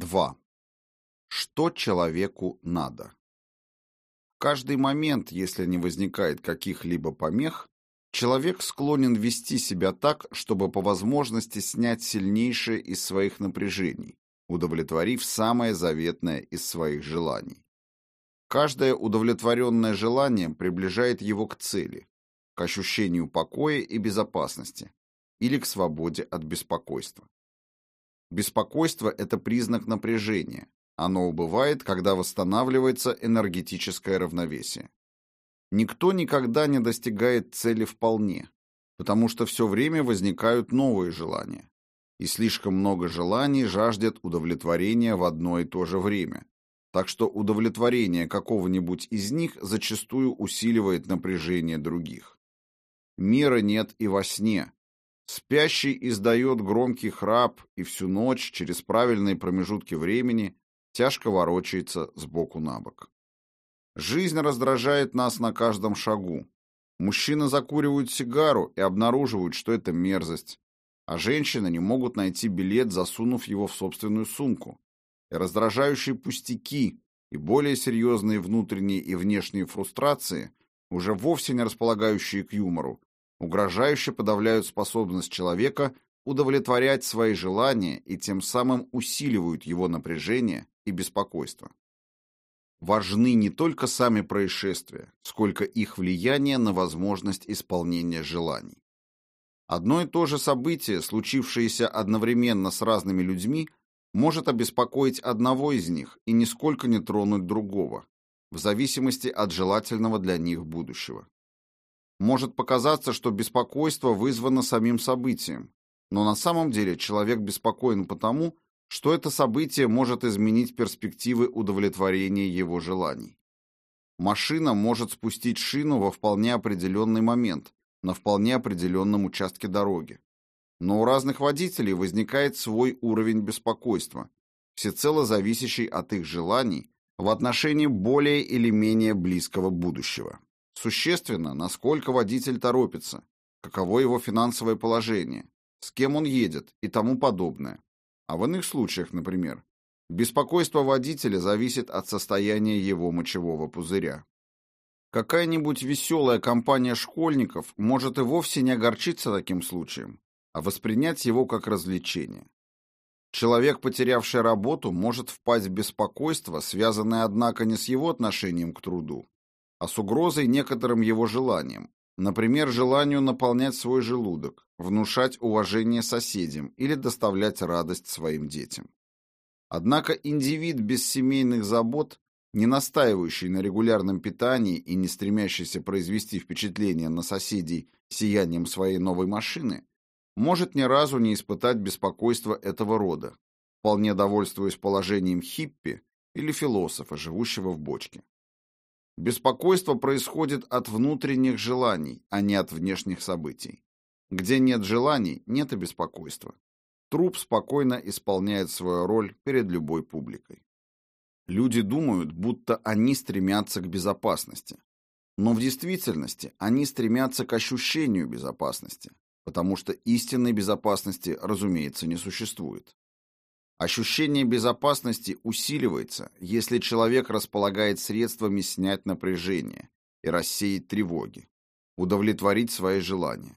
2. Что человеку надо? Каждый момент, если не возникает каких-либо помех, человек склонен вести себя так, чтобы по возможности снять сильнейшее из своих напряжений, удовлетворив самое заветное из своих желаний. Каждое удовлетворенное желание приближает его к цели, к ощущению покоя и безопасности или к свободе от беспокойства. Беспокойство – это признак напряжения. Оно убывает, когда восстанавливается энергетическое равновесие. Никто никогда не достигает цели вполне, потому что все время возникают новые желания. И слишком много желаний жаждет удовлетворения в одно и то же время, так что удовлетворение какого-нибудь из них зачастую усиливает напряжение других. Мира нет и во сне. Спящий издает громкий храп и всю ночь через правильные промежутки времени тяжко ворочается с боку на бок. Жизнь раздражает нас на каждом шагу. Мужчины закуривают сигару и обнаруживают, что это мерзость, а женщины не могут найти билет, засунув его в собственную сумку и раздражающие пустяки, и более серьезные внутренние и внешние фрустрации, уже вовсе не располагающие к юмору, угрожающе подавляют способность человека удовлетворять свои желания и тем самым усиливают его напряжение и беспокойство. Важны не только сами происшествия, сколько их влияние на возможность исполнения желаний. Одно и то же событие, случившееся одновременно с разными людьми, может обеспокоить одного из них и нисколько не тронуть другого, в зависимости от желательного для них будущего. Может показаться, что беспокойство вызвано самим событием, но на самом деле человек беспокоен потому, что это событие может изменить перспективы удовлетворения его желаний. Машина может спустить шину во вполне определенный момент, на вполне определенном участке дороги. Но у разных водителей возникает свой уровень беспокойства, всецело зависящий от их желаний в отношении более или менее близкого будущего. Существенно, насколько водитель торопится, каково его финансовое положение, с кем он едет и тому подобное. А в иных случаях, например, беспокойство водителя зависит от состояния его мочевого пузыря. Какая-нибудь веселая компания школьников может и вовсе не огорчиться таким случаем, а воспринять его как развлечение. Человек, потерявший работу, может впасть в беспокойство, связанное, однако, не с его отношением к труду, а с угрозой некоторым его желаниям, например, желанию наполнять свой желудок, внушать уважение соседям или доставлять радость своим детям. Однако индивид без семейных забот, не настаивающий на регулярном питании и не стремящийся произвести впечатление на соседей сиянием своей новой машины, может ни разу не испытать беспокойства этого рода, вполне довольствуясь положением хиппи или философа, живущего в бочке. Беспокойство происходит от внутренних желаний, а не от внешних событий. Где нет желаний, нет и беспокойства. Труп спокойно исполняет свою роль перед любой публикой. Люди думают, будто они стремятся к безопасности. Но в действительности они стремятся к ощущению безопасности, потому что истинной безопасности, разумеется, не существует. Ощущение безопасности усиливается, если человек располагает средствами снять напряжение и рассеять тревоги, удовлетворить свои желания.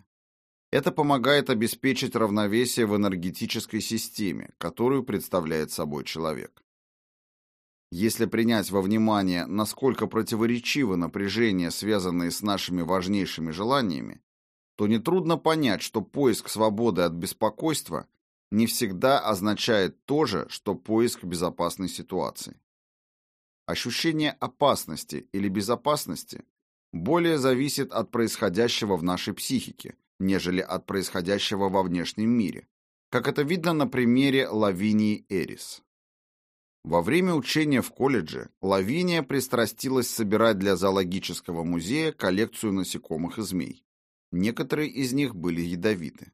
Это помогает обеспечить равновесие в энергетической системе, которую представляет собой человек. Если принять во внимание, насколько противоречиво напряжение, связанное с нашими важнейшими желаниями, то нетрудно понять, что поиск свободы от беспокойства не всегда означает то же, что поиск безопасной ситуации. Ощущение опасности или безопасности более зависит от происходящего в нашей психике, нежели от происходящего во внешнем мире, как это видно на примере Лавинии Эрис. Во время учения в колледже Лавиния пристрастилась собирать для зоологического музея коллекцию насекомых и змей. Некоторые из них были ядовиты.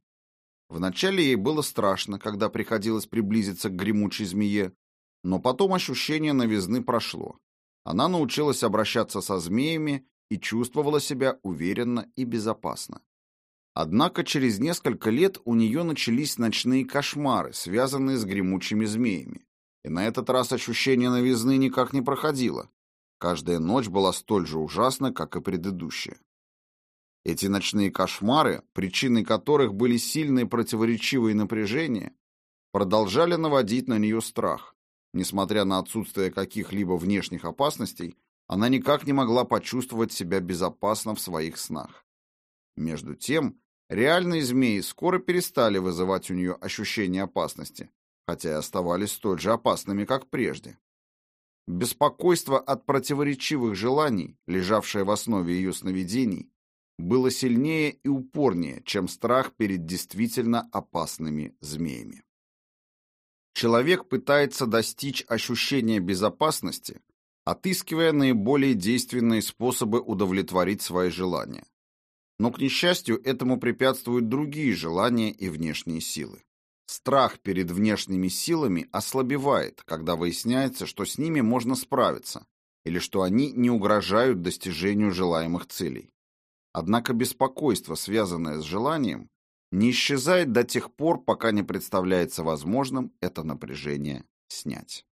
Вначале ей было страшно, когда приходилось приблизиться к гремучей змее, но потом ощущение новизны прошло. Она научилась обращаться со змеями и чувствовала себя уверенно и безопасно. Однако через несколько лет у нее начались ночные кошмары, связанные с гремучими змеями, И на этот раз ощущение новизны никак не проходило. Каждая ночь была столь же ужасна, как и предыдущая. Эти ночные кошмары, причиной которых были сильные противоречивые напряжения, продолжали наводить на нее страх. Несмотря на отсутствие каких-либо внешних опасностей, она никак не могла почувствовать себя безопасно в своих снах. Между тем, реальные змеи скоро перестали вызывать у нее ощущение опасности, хотя и оставались столь же опасными, как прежде. Беспокойство от противоречивых желаний, лежавшее в основе ее сновидений, было сильнее и упорнее, чем страх перед действительно опасными змеями. Человек пытается достичь ощущения безопасности, отыскивая наиболее действенные способы удовлетворить свои желания. Но, к несчастью, этому препятствуют другие желания и внешние силы. Страх перед внешними силами ослабевает, когда выясняется, что с ними можно справиться, или что они не угрожают достижению желаемых целей. Однако беспокойство, связанное с желанием, не исчезает до тех пор, пока не представляется возможным это напряжение снять.